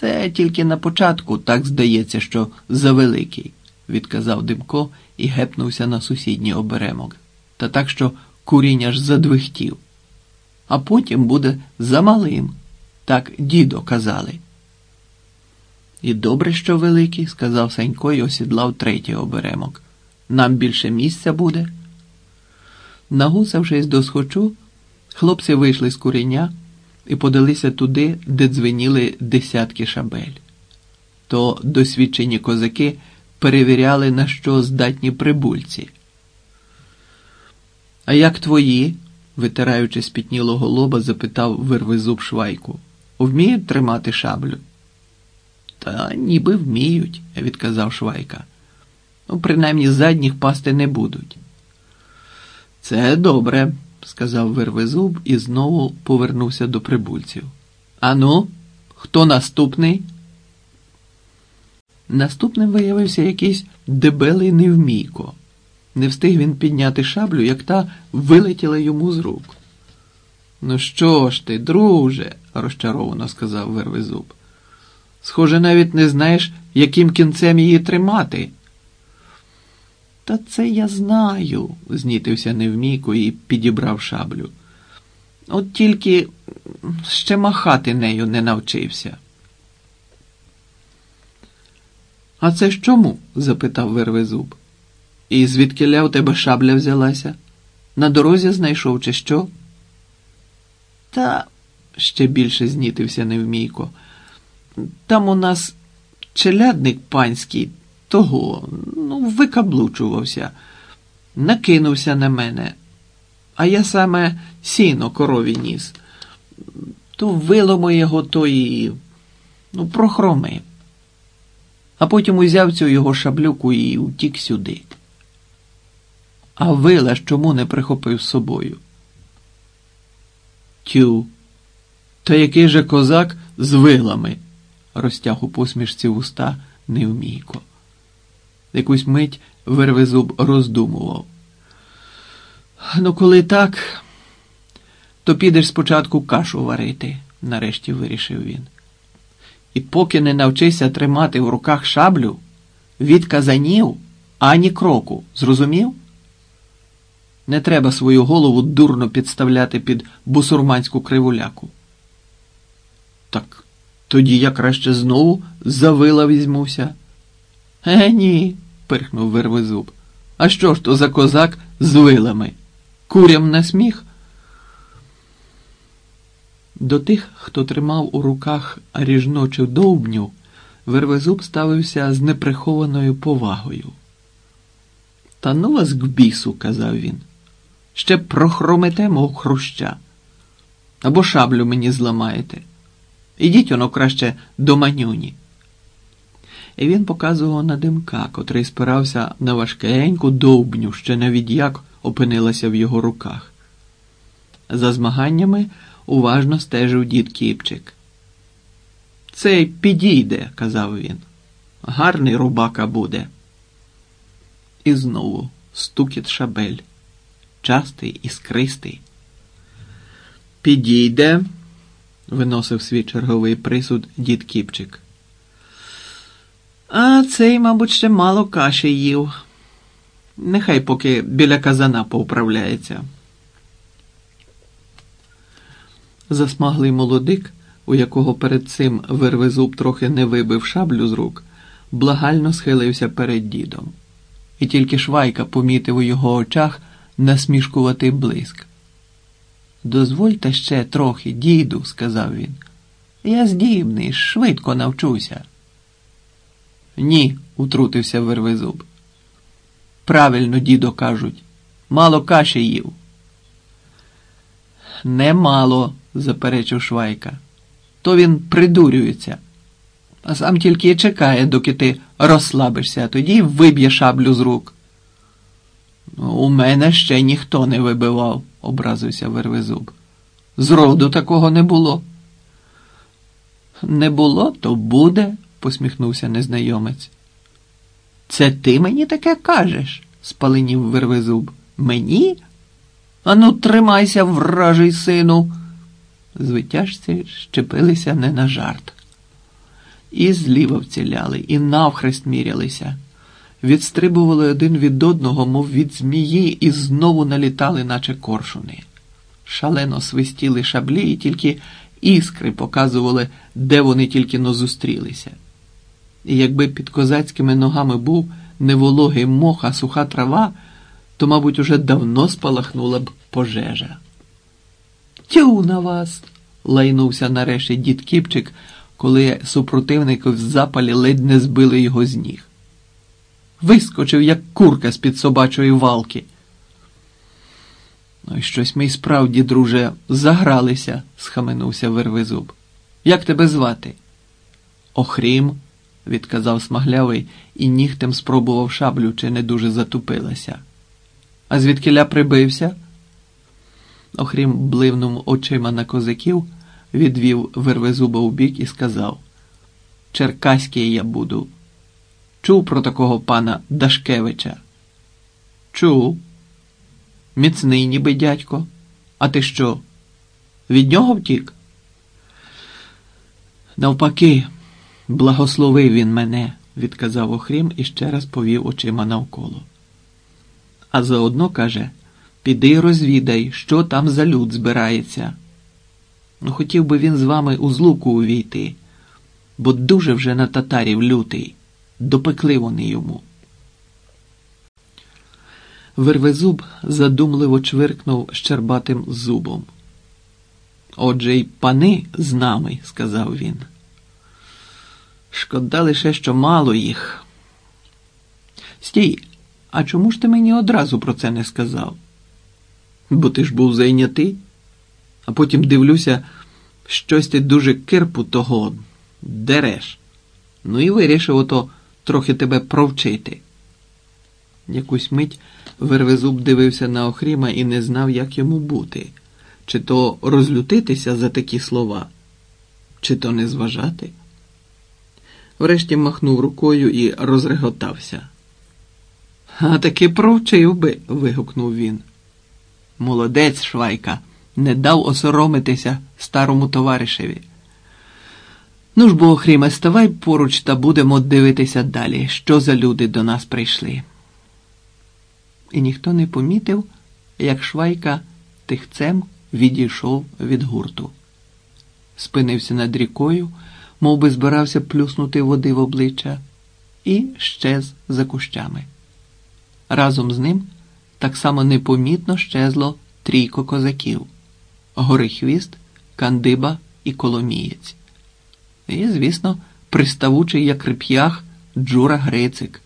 Це тільки на початку так здається, що завеликий, відказав Димко і гепнувся на сусідній оберемок. Та так, що курінь аж задвихтів. А потім буде замалим. Так дідо казали. І добре, що великий, сказав Санько і осідлав третій оберемок. Нам більше місця буде. Нагусавшись до схочу, хлопці вийшли з куреня і подалися туди, де дзвеніли десятки шабель. То досвідчені козаки перевіряли, на що здатні прибульці. А як твої? витираючи спітнілого лоба, запитав вирвизуб швайку. Вміють тримати шаблю? Та ніби вміють, відказав Швайка. Ну, принаймні задніх пасти не будуть. Це добре, сказав Вервезуб і знову повернувся до прибульців. Ану, хто наступний? Наступним виявився якийсь дебелий невмійко. Не встиг він підняти шаблю, як та вилетіла йому з рук. Ну що ж ти, друже, розчаровано сказав Вервезуб. Схоже, навіть не знаєш, яким кінцем її тримати. Та це я знаю, знітився невмійко і підібрав шаблю. От тільки ще махати нею не навчився. А це ж чому? запитав Вервезуб. І звідки у тебе шабля взялася? На дорозі знайшов, чи що? Та ще більше знітився невмійко. Там у нас челядник панський того, викаблучувався, накинувся на мене, а я саме сіно корові ніс. То виломо його то і ну, прохроми. А потім узяв цю його шаблюку і утік сюди. А вила ж чому не прихопив з собою? Тю, та який же козак з вилами? розтяг у посмішці вуста невмійко. Якусь мить Вервезуб роздумував. Ну, коли так, то підеш спочатку кашу варити, нарешті вирішив він. І поки не навчишся тримати в руках шаблю, від казанів ані кроку, зрозумів? Не треба свою голову дурно підставляти під бусурманську кривуляку. Так тоді я краще знову за вила візьмуся. Е, ні, пирхнув Вервезуб. А що ж то за козак з вилами? Курям на сміх? До тих, хто тримав у руках ріжночу довбню, Вервезуб ставився з неприхованою повагою. Та ну вас к бісу, казав він. Ще прохромите, мов хруща. Або шаблю мені зламаєте. Ідіть воно краще до манюні. І він показував на димка, котрий спирався на важкеньку довбню, що навіть як опинилася в його руках. За змаганнями уважно стежив дід Кіпчик. Цей підійде, казав він. Гарний рубака буде. І знову стукіт шабель, частий і скристий. Підійде, виносив свій черговий присуд дід Кіпчик. Цей, мабуть, ще мало каші їв. Нехай поки біля казана повправляється. Засмаглий молодик, у якого перед цим вирвезуб трохи не вибив шаблю з рук, благально схилився перед дідом. І тільки Швайка помітив у його очах насмішкуватий блиск. Дозвольте ще трохи, діду, сказав він. Я здібний, швидко навчуся. Ні, утрутився Вервезуб. Правильно, дідо, кажуть, мало каші їв. Немало, заперечив Швайка. То він придурюється, а сам тільки і чекає, доки ти розслабишся, а тоді виб'є шаблю з рук. У мене ще ніхто не вибивав, образився Вервезуб. Зроду такого не було. Не було, то буде, посміхнувся незнайомець. Це ти мені таке кажеш? спаленів Вервезуб. Мені? Ану, тримайся, вражий сину. Звитяжці щепилися не на жарт. І зліва вціляли, і навхрест мірялися. Відстрибували один від одного, мов від змії, і знову налітали, наче коршуни. Шалено свистіли шаблі, і тільки іскри показували, де вони тільки но зустрілися. І якби під козацькими ногами був не вологий мох, а суха трава, то, мабуть, уже давно спалахнула б пожежа. Тю на вас! лайнувся нарешті дід Кіпчик, коли супротивники в запалі ледь не збили його з ніг. Вискочив, як курка з-під собачої валки. Ну щось ми й справді, друже, загралися, схаменувся Вервизуб. Як тебе звати? Охрім, відказав смаглявий і нігтем спробував шаблю, чи не дуже затупилася. А звідкиля прибився? Охрім бливнув очима на козаків, відвів Вервезуба у бік і сказав: Черкаський я буду. Чув про такого пана Дашкевича? Чув. Міцний, ніби дядько. А ти що? Від нього втік? Навпаки, благословив він мене, відказав Охрім і ще раз повів очима навколо. А заодно каже піди розвідай, що там за люд збирається. Ну, хотів би він з вами у злуку увійти, бо дуже вже на татарів лютий, допекли вони йому. Вервезуб задумливо чвиркнув щербатим зубом. Отже, й пани з нами, сказав він. Шкода лише, що мало їх. Стій, а чому ж ти мені одразу про це не сказав? Бо ти ж був зайнятий, а потім дивлюся, щось ти дуже кирпу того дереш. Ну і вирішив ото трохи тебе провчити. Якусь мить Вервезуб дивився на Охріма і не знав, як йому бути, чи то розлютитися за такі слова, чи то не зважати. Врешті махнув рукою і розреготався. А таки провчив би. вигукнув він. Молодець, Швайка, не дав осоромитися старому товаришеві. Ну ж бо, Охріме, ставай поруч та будемо дивитися далі, що за люди до нас прийшли і ніхто не помітив, як Швайка тихцем відійшов від гурту. Спинився над рікою, мов би збирався плюснути води в обличчя, і щез за кущами. Разом з ним так само непомітно щезло трійко козаків Горихвіст, Кандиба і Коломієць. І, звісно, приставучий як реп'ях Джура Грицик.